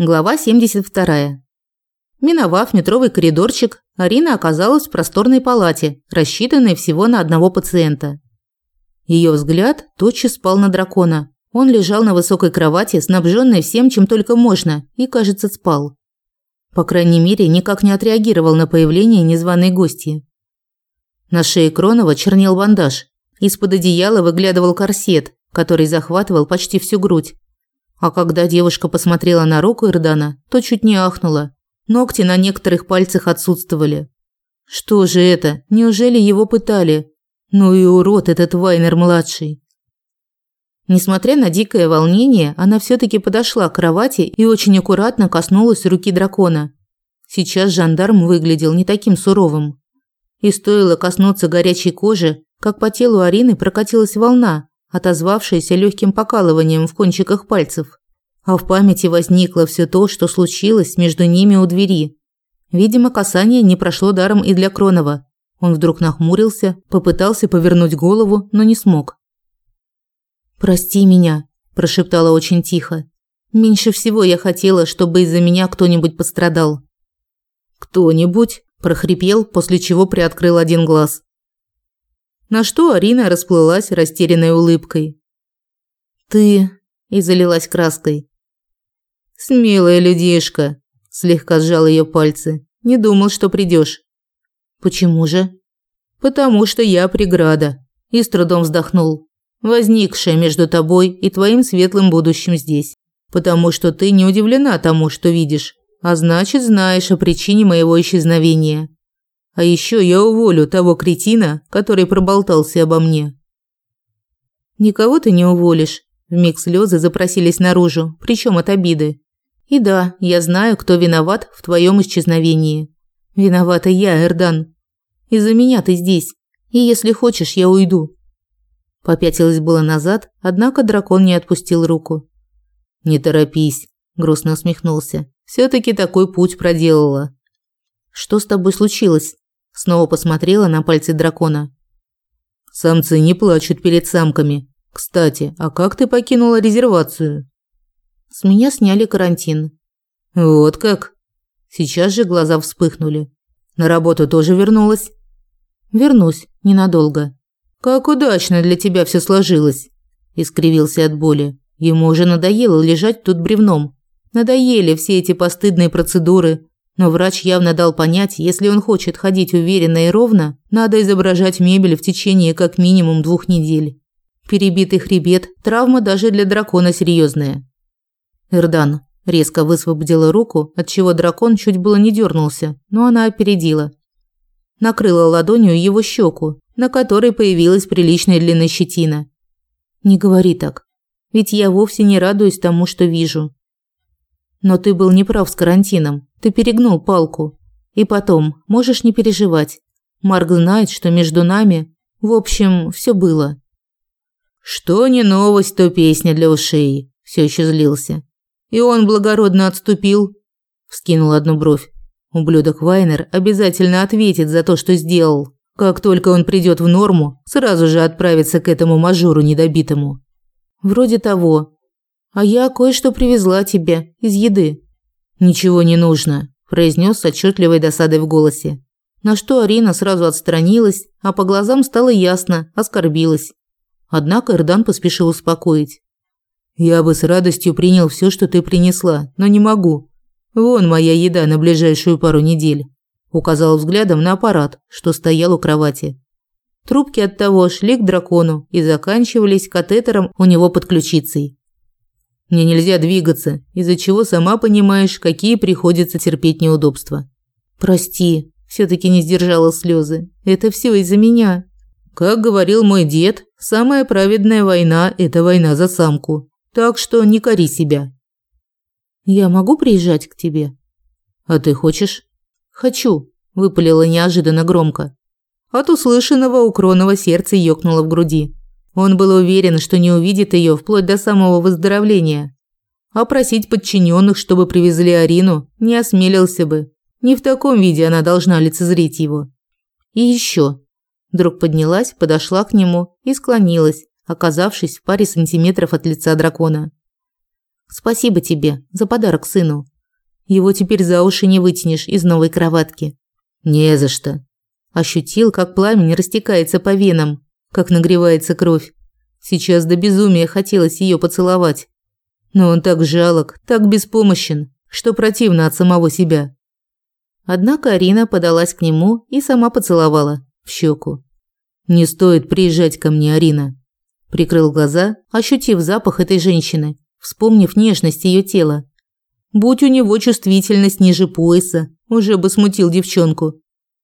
Глава 72. Миновав метровый коридорчик, Арина оказалась в просторной палате, рассчитанной всего на одного пациента. Ее взгляд тотчас спал на дракона. Он лежал на высокой кровати, снабженной всем, чем только можно, и, кажется, спал. По крайней мере, никак не отреагировал на появление незваной гости. На шее Кронова чернел бандаж. Из-под одеяла выглядывал корсет, который захватывал почти всю грудь. А когда девушка посмотрела на руку Ирдана, то чуть не ахнула. Ногти на некоторых пальцах отсутствовали. Что же это? Неужели его пытали? Ну и урод этот Вайнер-младший. Несмотря на дикое волнение, она все таки подошла к кровати и очень аккуратно коснулась руки дракона. Сейчас жандарм выглядел не таким суровым. И стоило коснуться горячей кожи, как по телу Арины прокатилась волна, отозвавшаяся легким покалыванием в кончиках пальцев. А в памяти возникло все то, что случилось между ними у двери. Видимо, касание не прошло даром и для Кронова. Он вдруг нахмурился, попытался повернуть голову, но не смог. «Прости меня», – прошептала очень тихо. «Меньше всего я хотела, чтобы из-за меня кто-нибудь пострадал». «Кто-нибудь?» – прохрипел, после чего приоткрыл один глаз. На что Арина расплылась растерянной улыбкой. «Ты...» – и залилась краской. «Смелая людишка», – слегка сжал ее пальцы. «Не думал, что придешь. «Почему же?» «Потому что я преграда», – и с трудом вздохнул. «Возникшая между тобой и твоим светлым будущим здесь. Потому что ты не удивлена тому, что видишь, а значит, знаешь о причине моего исчезновения. А еще я уволю того кретина, который проболтался обо мне. Никого ты не уволишь. Вмиг слезы запросились наружу, причем от обиды. И да, я знаю, кто виноват в твоем исчезновении. Виновата я, Эрдан. Из-за меня ты здесь. И если хочешь, я уйду. Попятилась было назад, однако дракон не отпустил руку. Не торопись, грустно усмехнулся. все таки такой путь проделала. Что с тобой случилось? Снова посмотрела на пальцы дракона. Самцы не плачут перед самками. Кстати, а как ты покинула резервацию? С меня сняли карантин. Вот как? Сейчас же глаза вспыхнули. На работу тоже вернулась? Вернусь ненадолго. Как удачно для тебя все сложилось, искривился от боли. Ему уже надоело лежать тут бревном. Надоели все эти постыдные процедуры, но врач явно дал понять, если он хочет ходить уверенно и ровно, надо изображать мебель в течение как минимум двух недель. Перебитый хребет – травма даже для дракона серьезная. Эрдан резко высвободила руку, отчего дракон чуть было не дернулся, но она опередила. Накрыла ладонью его щеку, на которой появилась приличная длинная щетина. «Не говори так, ведь я вовсе не радуюсь тому, что вижу. Но ты был неправ с карантином. Ты перегнул палку. И потом, можешь не переживать. Марк знает, что между нами, в общем, все было. Что не новость, то песня для ушей. Все еще злился. И он благородно отступил. Вскинул одну бровь. Ублюдок Вайнер обязательно ответит за то, что сделал. Как только он придет в норму, сразу же отправится к этому мажору недобитому. Вроде того. А я кое-что привезла тебе из еды. Ничего не нужно, произнес с отчетливой досадой в голосе. На что Арина сразу отстранилась, а по глазам стало ясно, оскорбилась. Однако Эрдан поспешил успокоить. Я бы с радостью принял все, что ты принесла, но не могу. Вон моя еда на ближайшую пару недель. Указал взглядом на аппарат, что стоял у кровати. Трубки от того шли к дракону и заканчивались катетером у него под ключицей. Мне нельзя двигаться, из-за чего сама понимаешь, какие приходится терпеть неудобства. Прости, все таки не сдержала слезы. Это все из-за меня. Как говорил мой дед, самая праведная война это война за самку. Так что не кори себя. Я могу приезжать к тебе? А ты хочешь? Хочу, выпалила неожиданно громко. От услышанного у Кронова сердце ёкнуло в груди. Он был уверен, что не увидит ее вплоть до самого выздоровления. А просить подчиненных, чтобы привезли Арину, не осмелился бы. Не в таком виде она должна лицезреть его. И еще. Вдруг поднялась, подошла к нему и склонилась, оказавшись в паре сантиметров от лица дракона. Спасибо тебе за подарок сыну. Его теперь за уши не вытянешь из новой кроватки. Не за что. Ощутил, как пламя растекается по венам, как нагревается кровь. Сейчас до безумия хотелось ее поцеловать. Но он так жалок, так беспомощен, что противно от самого себя. Однако Арина подалась к нему и сама поцеловала в щеку. «Не стоит приезжать ко мне, Арина». Прикрыл глаза, ощутив запах этой женщины, вспомнив нежность ее тела. Будь у него чувствительность ниже пояса, уже бы смутил девчонку.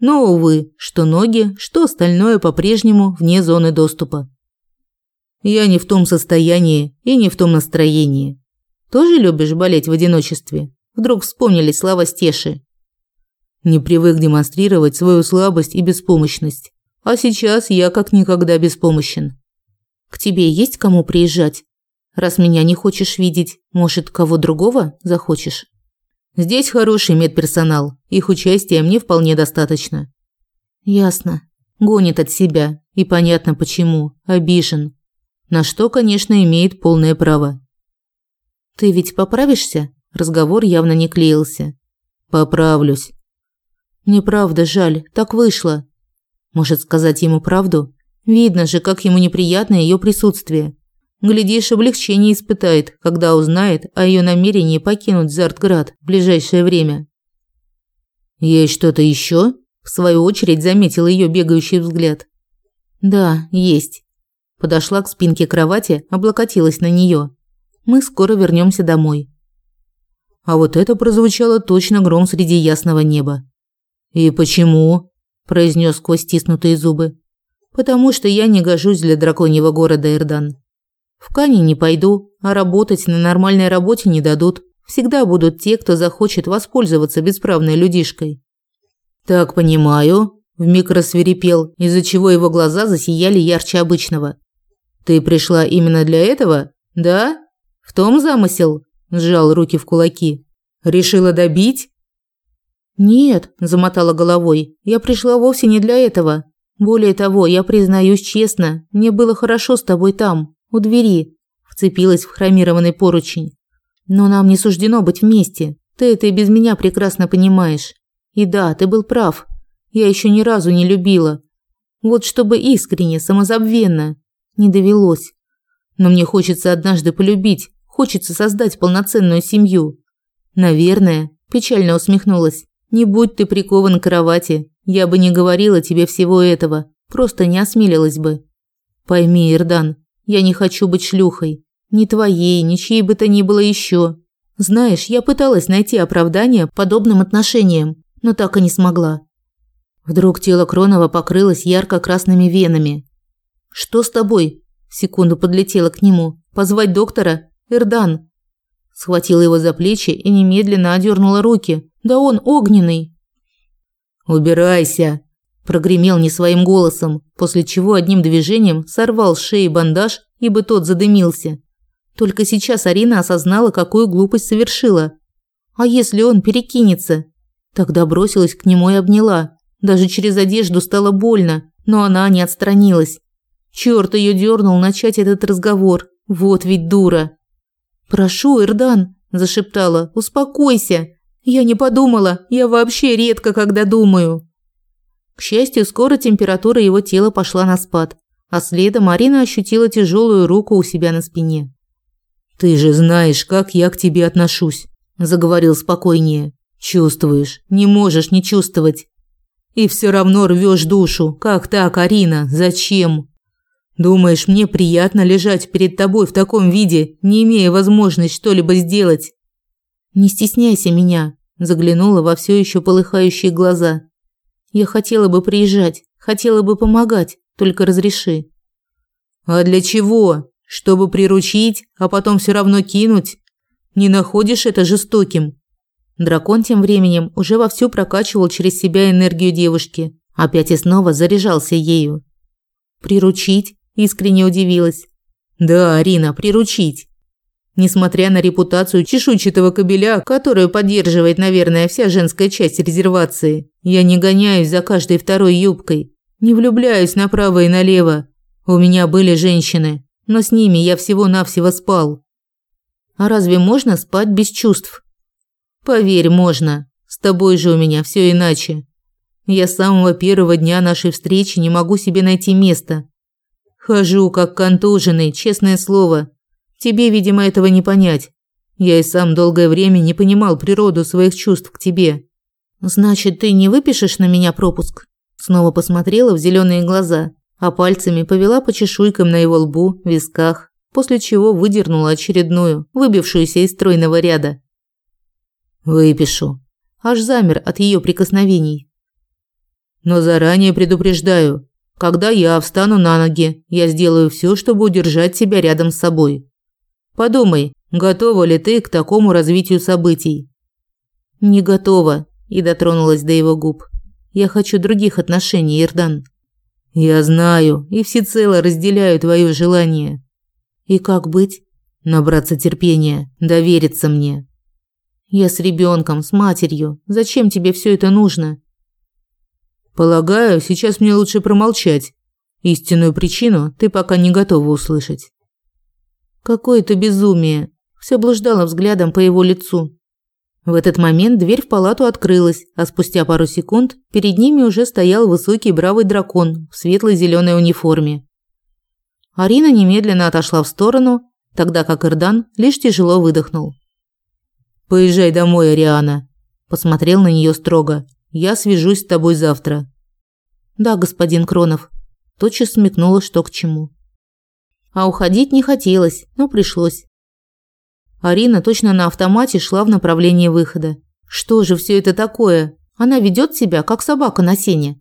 Но, увы, что ноги, что остальное по-прежнему вне зоны доступа. Я не в том состоянии и не в том настроении. Тоже любишь болеть в одиночестве? Вдруг вспомнили слова Стеши. Не привык демонстрировать свою слабость и беспомощность. А сейчас я как никогда беспомощен. К тебе есть кому приезжать? Раз меня не хочешь видеть, может, кого другого захочешь? Здесь хороший медперсонал. Их участия мне вполне достаточно. Ясно. Гонит от себя. И понятно почему. Обижен. На что, конечно, имеет полное право. Ты ведь поправишься? Разговор явно не клеился. Поправлюсь. Мне правда жаль, так вышло. Может сказать ему правду? Видно же, как ему неприятно ее присутствие. Глядишь, облегчение испытает, когда узнает о ее намерении покинуть Зартград в ближайшее время. Есть что-то еще? В свою очередь заметил ее бегающий взгляд. Да, есть. Подошла к спинке кровати, облокотилась на нее. Мы скоро вернемся домой. А вот это прозвучало точно гром среди ясного неба. И почему? произнес сквозь стиснутые зубы. Потому что я не гожусь для драконьего города Эрдан. В Кане не пойду, а работать на нормальной работе не дадут. Всегда будут те, кто захочет воспользоваться бесправной людишкой. Так понимаю, вмиг рассверепел, из-за чего его глаза засияли ярче обычного. Ты пришла именно для этого? Да? В том замысел? Сжал руки в кулаки. Решила добить? Нет, замотала головой. Я пришла вовсе не для этого. Более того, я признаюсь честно, мне было хорошо с тобой там, у двери, вцепилась в хромированный поручень. Но нам не суждено быть вместе. Ты это и без меня прекрасно понимаешь. И да, ты был прав. Я еще ни разу не любила. Вот чтобы искренне, самозабвенно. Не довелось. Но мне хочется однажды полюбить, хочется создать полноценную семью. Наверное, печально усмехнулась. Не будь ты прикован к кровати, я бы не говорила тебе всего этого, просто не осмелилась бы. Пойми, Ирдан, я не хочу быть шлюхой. Ни твоей, ни чьей бы то ни было еще. Знаешь, я пыталась найти оправдание подобным отношениям, но так и не смогла. Вдруг тело Кронова покрылось ярко-красными венами. «Что с тобой?» Секунду подлетела к нему. «Позвать доктора? Эрдан!» Схватила его за плечи и немедленно одернула руки. «Да он огненный!» «Убирайся!» Прогремел не своим голосом, после чего одним движением сорвал с шеи бандаж, ибо тот задымился. Только сейчас Арина осознала, какую глупость совершила. А если он перекинется? Тогда бросилась к нему и обняла. Даже через одежду стало больно, но она не отстранилась. Чёрт её дёрнул начать этот разговор. Вот ведь дура. «Прошу, Ирдан», – зашептала, – «успокойся. Я не подумала, я вообще редко когда думаю». К счастью, скоро температура его тела пошла на спад, а следом Марина ощутила тяжелую руку у себя на спине. «Ты же знаешь, как я к тебе отношусь», – заговорил спокойнее. «Чувствуешь, не можешь не чувствовать. И все равно рвешь душу. Как так, Арина? Зачем? Думаешь, мне приятно лежать перед тобой в таком виде, не имея возможности что-либо сделать?» «Не стесняйся меня», – заглянула во все еще полыхающие глаза. Я хотела бы приезжать, хотела бы помогать, только разреши. А для чего? Чтобы приручить, а потом все равно кинуть? Не находишь это жестоким? Дракон тем временем уже вовсю прокачивал через себя энергию девушки, опять и снова заряжался ею. Приручить? Искренне удивилась. Да, Арина, приручить. Несмотря на репутацию чешуйчатого кобеля, которую поддерживает, наверное, вся женская часть резервации, я не гоняюсь за каждой второй юбкой, не влюбляюсь направо и налево. У меня были женщины, но с ними я всего-навсего спал. А разве можно спать без чувств? Поверь, можно. С тобой же у меня все иначе. Я с самого первого дня нашей встречи не могу себе найти места. Хожу как контуженный, честное слово. Тебе, видимо, этого не понять. Я и сам долгое время не понимал природу своих чувств к тебе. Значит, ты не выпишешь на меня пропуск? Снова посмотрела в зеленые глаза, а пальцами повела по чешуйкам на его лбу, висках, после чего выдернула очередную, выбившуюся из стройного ряда. Выпишу. Аж замер от ее прикосновений. Но заранее предупреждаю, когда я встану на ноги, я сделаю все, чтобы удержать тебя рядом с собой. Подумай, готова ли ты к такому развитию событий? Не готова, и дотронулась до его губ. Я хочу других отношений, Ирдан. Я знаю и всецело разделяю твое желание. И как быть? Набраться терпения, довериться мне. Я с ребенком, с матерью. Зачем тебе все это нужно? Полагаю, сейчас мне лучше промолчать. Истинную причину ты пока не готова услышать. Какое-то безумие. Все блуждала взглядом по его лицу. В этот момент дверь в палату открылась, а спустя пару секунд перед ними уже стоял высокий бравый дракон в светлой зеленой униформе. Арина немедленно отошла в сторону, тогда как Ирдан лишь тяжело выдохнул. Поезжай домой, Ариана, посмотрел на нее строго. Я свяжусь с тобой завтра. Да, господин Кронов. Тотчас смекнула, что к чему. А уходить не хотелось, но пришлось. Арина точно на автомате шла в направлении выхода. Что же все это такое? Она ведет себя как собака на сене.